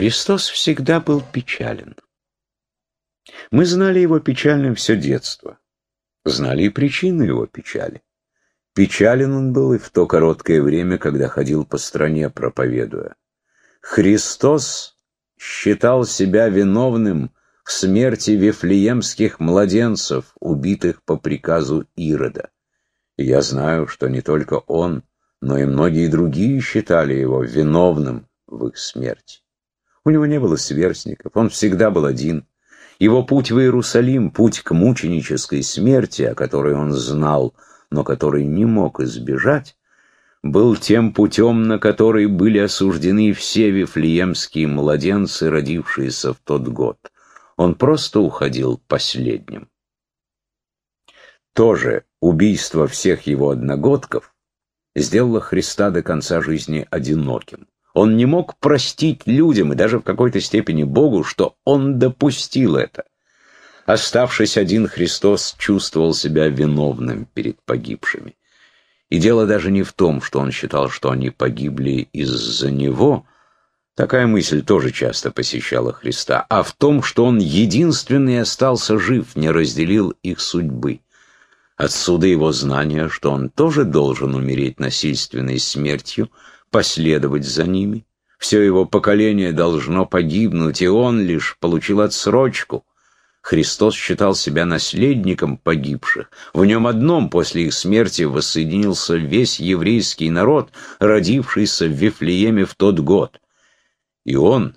Христос всегда был печален. Мы знали его печальным все детство, знали и причину его печали. Печален он был и в то короткое время, когда ходил по стране, проповедуя. Христос считал себя виновным в смерти вифлеемских младенцев, убитых по приказу Ирода. И я знаю, что не только он, но и многие другие считали его виновным в их смерти. У него не было сверстников, он всегда был один. Его путь в Иерусалим, путь к мученической смерти, о которой он знал, но который не мог избежать, был тем путем, на который были осуждены все вифлеемские младенцы, родившиеся в тот год. Он просто уходил последним. Тоже убийство всех его одногодков сделало Христа до конца жизни одиноким. Он не мог простить людям и даже в какой-то степени Богу, что он допустил это. Оставшись один, Христос чувствовал себя виновным перед погибшими. И дело даже не в том, что он считал, что они погибли из-за него, такая мысль тоже часто посещала Христа, а в том, что он единственный остался жив, не разделил их судьбы. Отсюда его знание, что он тоже должен умереть насильственной смертью, последовать за ними. Все его поколение должно погибнуть, и он лишь получил отсрочку. Христос считал себя наследником погибших. В нем одном после их смерти воссоединился весь еврейский народ, родившийся в Вифлееме в тот год. И он,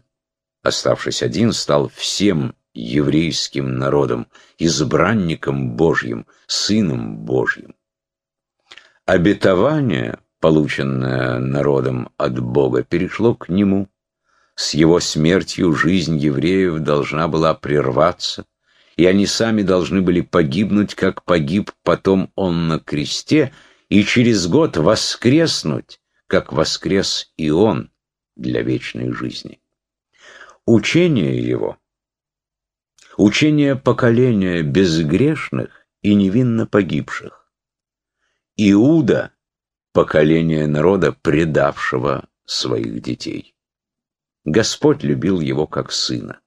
оставшись один, стал всем еврейским народом, избранником Божьим, сыном Божьим. Обетование, полученное народом от Бога, перешло к нему. С его смертью жизнь евреев должна была прерваться, и они сами должны были погибнуть, как погиб потом он на кресте, и через год воскреснуть, как воскрес и он для вечной жизни. Учение его — учение поколения безгрешных и невинно погибших. Иуда — поколение народа, предавшего своих детей. Господь любил его как сына.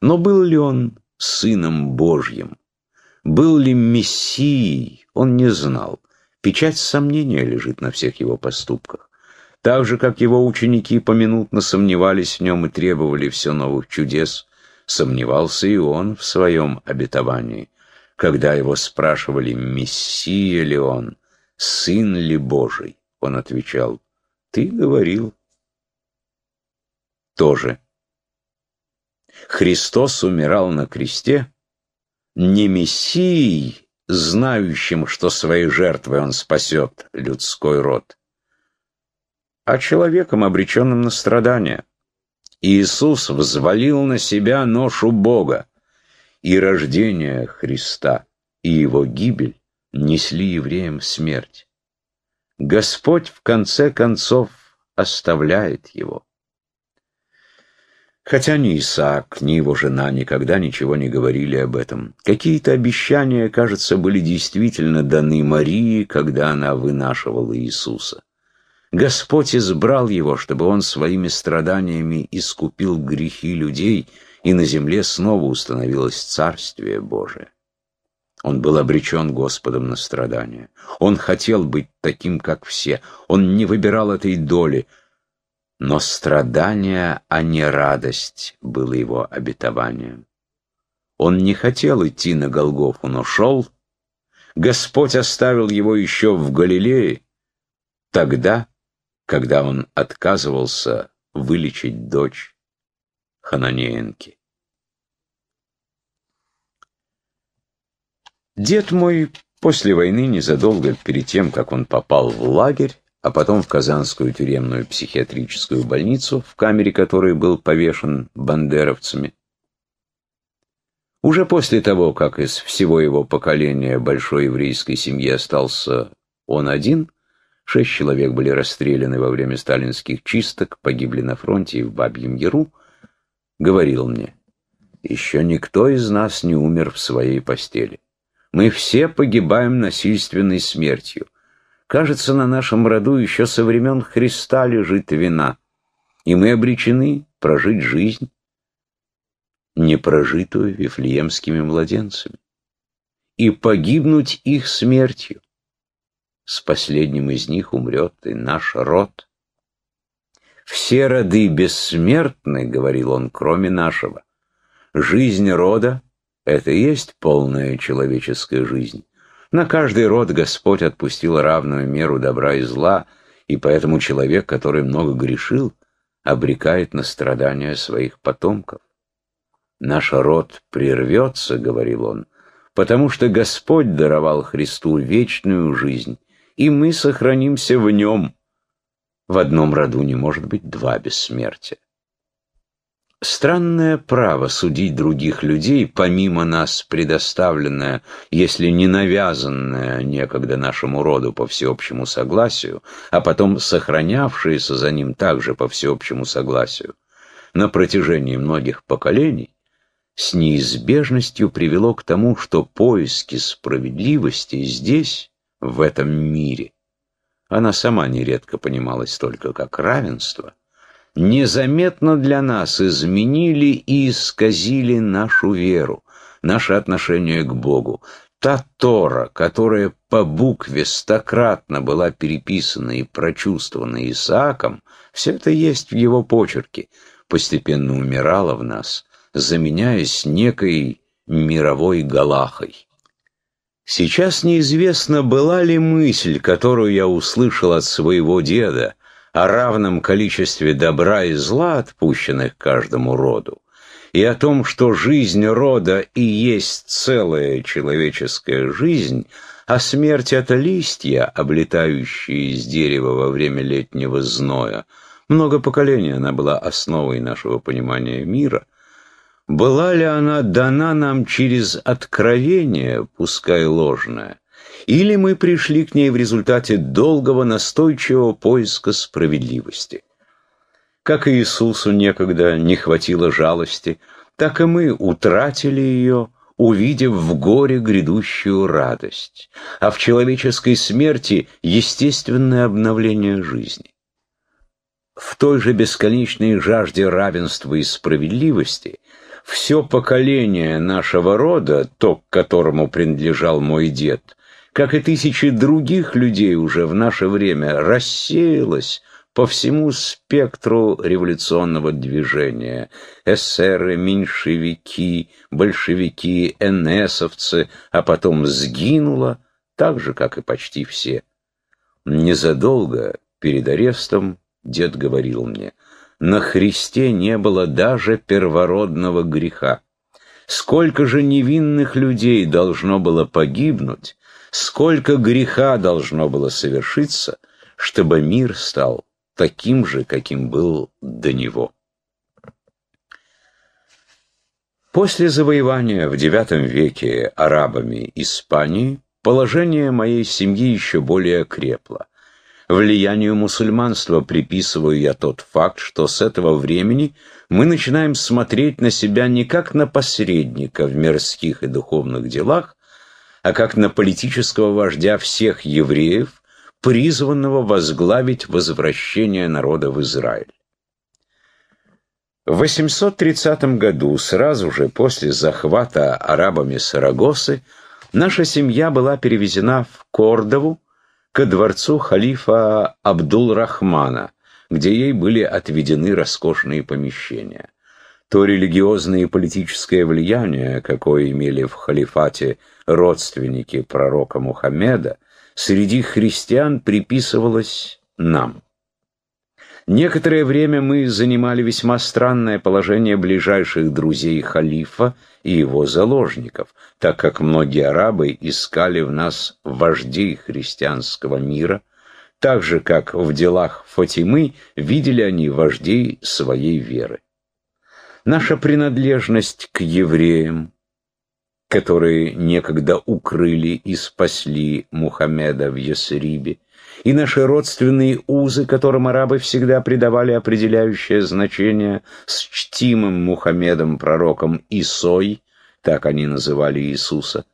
Но был ли он сыном Божьим? Был ли Мессией? Он не знал. Печать сомнения лежит на всех его поступках. Так же, как его ученики поминутно сомневались в нем и требовали все новых чудес, Сомневался и он в своем обетовании. Когда его спрашивали, мессия ли он, сын ли Божий, он отвечал, ты говорил. Тоже. Христос умирал на кресте не мессией, знающим, что своей жертвой он спасет людской род, а человеком, обреченным на страдания. Иисус взвалил на себя ношу Бога, и рождение Христа, и его гибель несли евреям смерть. Господь в конце концов оставляет его. Хотя ни Исаак, ни его жена никогда ничего не говорили об этом. Какие-то обещания, кажется, были действительно даны Марии, когда она вынашивала Иисуса. Господь избрал его, чтобы он своими страданиями искупил грехи людей, и на земле снова установилось Царствие Божие. Он был обречен Господом на страдания. Он хотел быть таким, как все. Он не выбирал этой доли. Но страдание, а не радость, было его обетованием. Он не хотел идти на Голгофу, но шел. Господь оставил его еще в Галилее. Тогда когда он отказывался вылечить дочь Хананеенки. Дед мой после войны, незадолго перед тем, как он попал в лагерь, а потом в Казанскую тюремную психиатрическую больницу, в камере которой был повешен бандеровцами, уже после того, как из всего его поколения большой еврейской семьи остался он один, Шесть человек были расстреляны во время сталинских чисток, погибли на фронте и в Бабьем Яру, говорил мне, еще никто из нас не умер в своей постели. Мы все погибаем насильственной смертью. Кажется, на нашем роду еще со времен Христа лежит вина. и мы обречены прожить жизнь, не прожитую вифлеемскими младенцами, и погибнуть их смертью. С последним из них умрет и наш род. «Все роды бессмертны», — говорил он, — «кроме нашего. Жизнь рода — это и есть полная человеческая жизнь. На каждый род Господь отпустил равную меру добра и зла, и поэтому человек, который много грешил, обрекает на страдания своих потомков. Наш род прервется, — говорил он, — потому что Господь даровал Христу вечную жизнь, и мы сохранимся в нем. В одном роду не может быть два бессмертия. Странное право судить других людей, помимо нас предоставленное, если не навязанное некогда нашему роду по всеобщему согласию, а потом сохранявшееся за ним также по всеобщему согласию, на протяжении многих поколений, с неизбежностью привело к тому, что поиски справедливости здесь, в этом мире, она сама нередко понималась только как равенство – незаметно для нас изменили и исказили нашу веру, наше отношение к Богу. Та Тора, которая по букве стократно была переписана и прочувствована Исааком, все это есть в его почерке, постепенно умирала в нас, заменяясь некой мировой галахой. Сейчас неизвестно, была ли мысль, которую я услышал от своего деда, о равном количестве добра и зла, отпущенных каждому роду, и о том, что жизнь рода и есть целая человеческая жизнь, а смерть — это листья, облетающие из дерева во время летнего зноя. Много поколений она была основой нашего понимания мира. Была ли она дана нам через откровение, пускай ложное, или мы пришли к ней в результате долгого настойчивого поиска справедливости. Как Иисусу некогда не хватило жалости, так и мы утратили ее, увидев в горе грядущую радость, а в человеческой смерти естественное обновление жизни. В той же бесконечной жажде равенства и справедливости все поколение нашего рода, то, к которому принадлежал мой дед, как и тысячи других людей уже в наше время, рассеялась по всему спектру революционного движения. Эсеры, меньшевики, большевики, энесовцы, а потом сгинула, так же, как и почти все. Незадолго перед арестом дед говорил мне, на Христе не было даже первородного греха. Сколько же невинных людей должно было погибнуть, сколько греха должно было совершиться, чтобы мир стал таким же, каким был до него. После завоевания в IX веке арабами Испании положение моей семьи еще более крепло. Влиянию мусульманства приписываю я тот факт, что с этого времени мы начинаем смотреть на себя не как на посредника в мирских и духовных делах, а как на политического вождя всех евреев, призванного возглавить возвращение народа в Израиль. В 830 году, сразу же после захвата арабами Сарагосы, наша семья была перевезена в Кордову ко дворцу халифа Абдул-Рахмана, где ей были отведены роскошные помещения. То религиозное и политическое влияние, какое имели в халифате родственники пророка Мухаммеда, среди христиан приписывалось нам. Некоторое время мы занимали весьма странное положение ближайших друзей халифа и его заложников, так как многие арабы искали в нас вождей христианского мира, так же, как в делах Фатимы видели они вождей своей веры. Наша принадлежность к евреям, которые некогда укрыли и спасли Мухаммеда в Ясрибе, и наши родственные узы, которым арабы всегда придавали определяющее значение с чтимым Мухаммедом пророком Исой, так они называли Иисуса,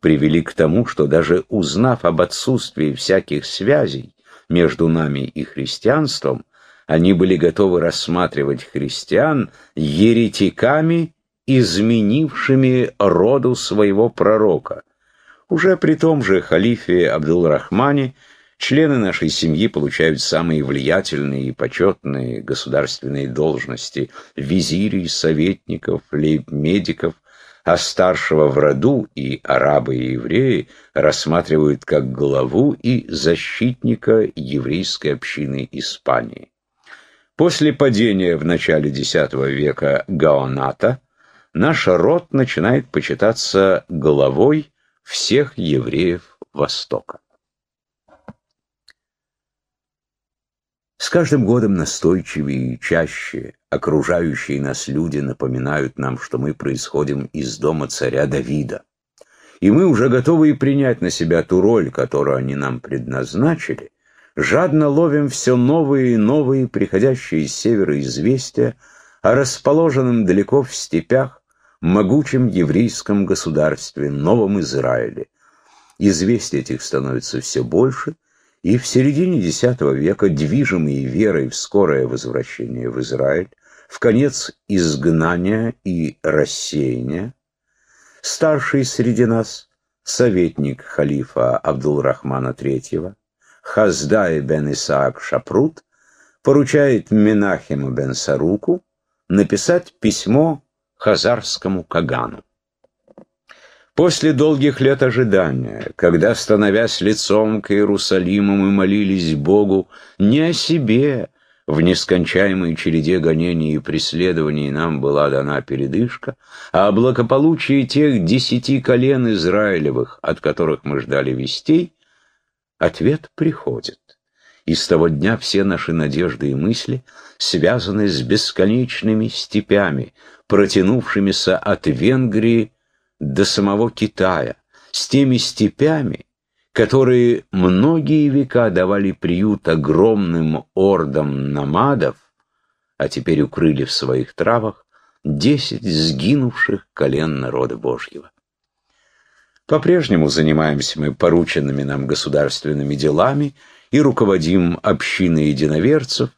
привели к тому, что даже узнав об отсутствии всяких связей между нами и христианством, Они были готовы рассматривать христиан еретиками, изменившими роду своего пророка. Уже при том же халифе Абдул-Рахмане члены нашей семьи получают самые влиятельные и почетные государственные должности – визирей, советников, лейб-медиков, а старшего в роду и арабы и евреи рассматривают как главу и защитника еврейской общины Испании. После падения в начале X века Гаоната наш род начинает почитаться главой всех евреев Востока. С каждым годом настойчивее и чаще окружающие нас люди напоминают нам, что мы происходим из дома царя Давида. И мы уже готовы и принять на себя ту роль, которую они нам предназначили, жадно ловим все новые и новые, приходящие с севера известия о расположенном далеко в степях могучем еврейском государстве, Новом Израиле. Известий этих становится все больше, и в середине X века, движимые верой в скорое возвращение в Израиль, в конец изгнания и рассеяния, старший среди нас, советник халифа Абдул-Рахмана III, Хаздай бен Исаак Шапрут, поручает Менахему бен Саруку написать письмо хазарскому Кагану. После долгих лет ожидания, когда, становясь лицом к Иерусалиму, мы молились Богу не о себе, в нескончаемой череде гонений и преследований нам была дана передышка, а о благополучии тех десяти колен Израилевых, от которых мы ждали вестей, ответ приходит. И с того дня все наши надежды и мысли связаны с бесконечными степями, протянувшимися от Венгрии до самого Китая, с теми степями, которые многие века давали приют огромным ордам намадов, а теперь укрыли в своих травах десять сгинувших колен народа Божьего. По-прежнему занимаемся мы порученными нам государственными делами и руководим общиной единоверцев,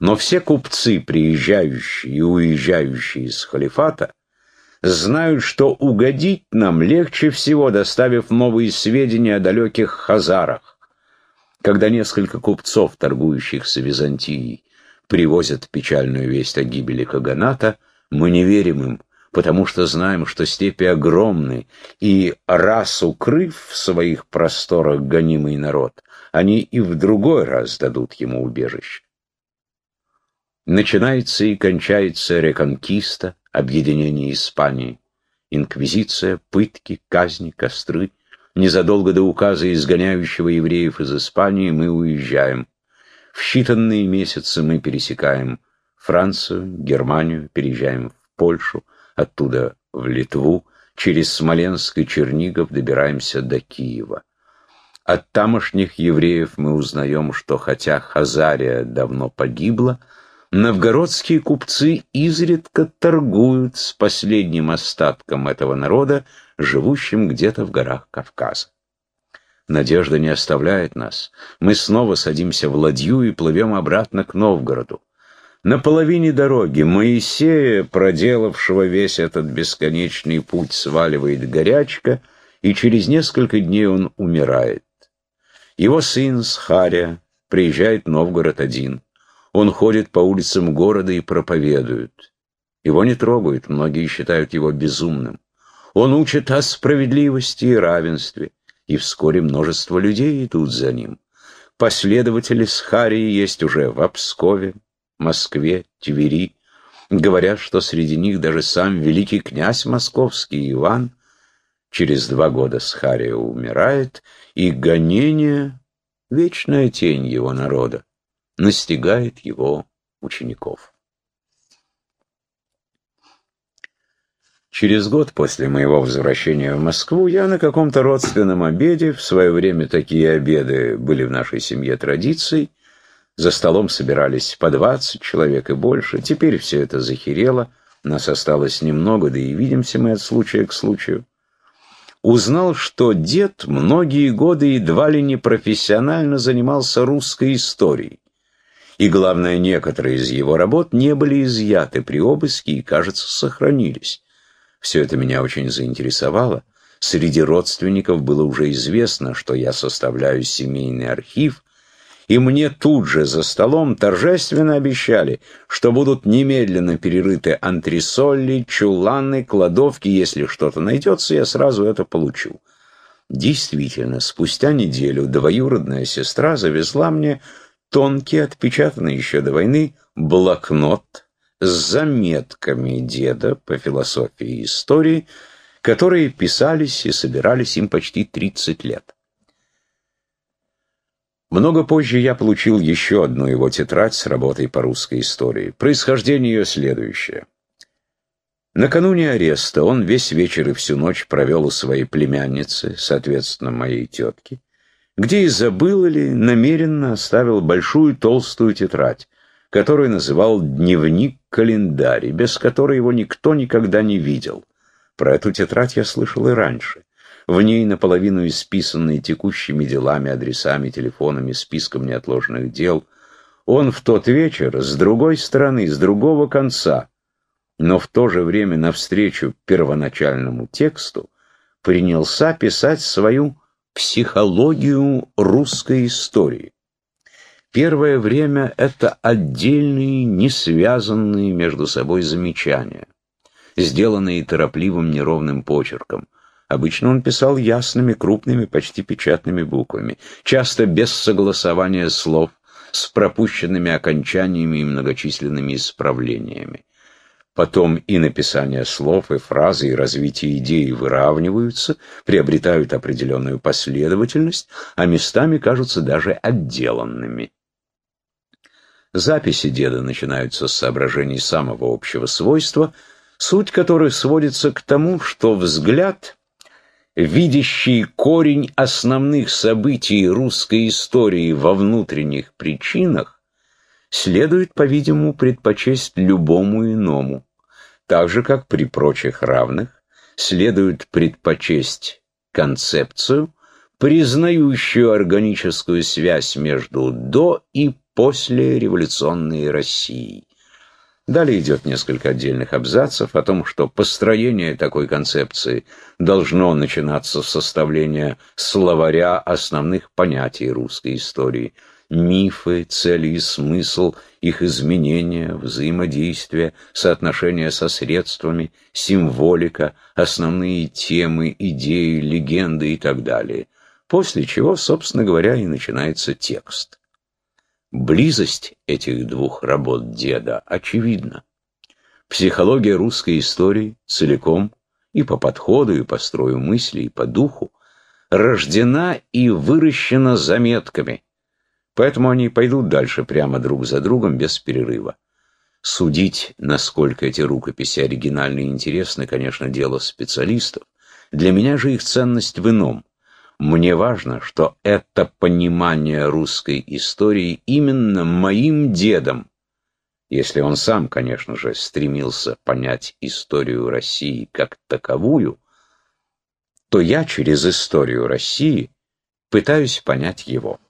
но все купцы, приезжающие и уезжающие из халифата, знают, что угодить нам легче всего, доставив новые сведения о далеких хазарах. Когда несколько купцов, торгующих с Византией, привозят печальную весть о гибели Каганата, мы не верим им, потому что знаем, что степи огромны, и раз укрыв в своих просторах гонимый народ, они и в другой раз дадут ему убежище. Начинается и кончается реконкиста, объединение Испании, инквизиция, пытки, казни, костры. Незадолго до указа, изгоняющего евреев из Испании, мы уезжаем. В считанные месяцы мы пересекаем Францию, Германию, переезжаем в Польшу, оттуда в Литву, через Смоленск и Чернигов добираемся до Киева. От тамошних евреев мы узнаем, что хотя Хазария давно погибла, новгородские купцы изредка торгуют с последним остатком этого народа, живущим где-то в горах Кавказа. Надежда не оставляет нас. Мы снова садимся в ладью и плывем обратно к Новгороду. На половине дороги Моисея, проделавшего весь этот бесконечный путь, сваливает горячка, и через несколько дней он умирает. Его сын Схария приезжает в Новгород один. Он ходит по улицам города и проповедует. Его не трогают, многие считают его безумным. Он учит о справедливости и равенстве, и вскоре множество людей идут за ним. Последователи Схарии есть уже в Пскове, Москве, Твери. Говорят, что среди них даже сам великий князь московский Иван через два года Схария умирает, и гонение, вечная тень его народа, настигает его учеников. Через год после моего возвращения в Москву я на каком-то родственном обеде, в свое время такие обеды были в нашей семье традицией, за столом собирались по двадцать человек и больше. Теперь все это захерело, нас осталось немного, да и видимся мы от случая к случаю. Узнал, что дед многие годы едва ли не профессионально занимался русской историей. И, главное, некоторые из его работ не были изъяты при обыске и, кажется, сохранились. Все это меня очень заинтересовало. Среди родственников было уже известно, что я составляю семейный архив, и мне тут же за столом торжественно обещали, что будут немедленно перерыты антресоли, чуланы, кладовки, если что-то найдется, я сразу это получу. Действительно, спустя неделю двоюродная сестра завезла мне тонкий, отпечатанный еще до войны, блокнот с заметками деда по философии и истории, которые писались и собирались им почти 30 лет. Много позже я получил еще одну его тетрадь с работой по русской истории. Происхождение ее следующее. Накануне ареста он весь вечер и всю ночь провел у своей племянницы, соответственно, моей тетки, где и забыл или намеренно оставил большую толстую тетрадь, которую называл «дневник-календарь», без которой его никто никогда не видел. Про эту тетрадь я слышал и раньше. В ней наполовину исписанные текущими делами, адресами, телефонами, списком неотложных дел. Он в тот вечер с другой стороны, с другого конца, но в то же время навстречу первоначальному тексту принялся писать свою психологию русской истории. Первое время это отдельные, не связанные между собой замечания, сделанные торопливым неровным почерком. Обычно он писал ясными, крупными, почти печатными буквами, часто без согласования слов, с пропущенными окончаниями и многочисленными исправлениями. Потом и написание слов, и фразы, и развитие идеи выравниваются, приобретают определенную последовательность, а местами кажутся даже отделанными. Записи деда начинаются с соображений самого общего свойства, суть которых сводится к тому, что взгляд, видящий корень основных событий русской истории во внутренних причинах, следует, по-видимому, предпочесть любому иному, так же, как при прочих равных следует предпочесть концепцию, признающую органическую связь между до и после революционной России. Далее идет несколько отдельных абзацев о том, что построение такой концепции должно начинаться с составления словаря основных понятий русской истории – мифы, цели и смысл, их изменения, взаимодействие, соотношение со средствами, символика, основные темы, идеи, легенды и так далее. После чего, собственно говоря, и начинается текст. Близость этих двух работ деда очевидна. Психология русской истории целиком и по подходу, и по строю мысли, и по духу рождена и выращена заметками – Поэтому они пойдут дальше прямо друг за другом без перерыва. Судить, насколько эти рукописи оригинальны и интересны, конечно, дело специалистов. Для меня же их ценность в ином. Мне важно, что это понимание русской истории именно моим дедом, если он сам, конечно же, стремился понять историю России как таковую, то я через историю России пытаюсь понять его.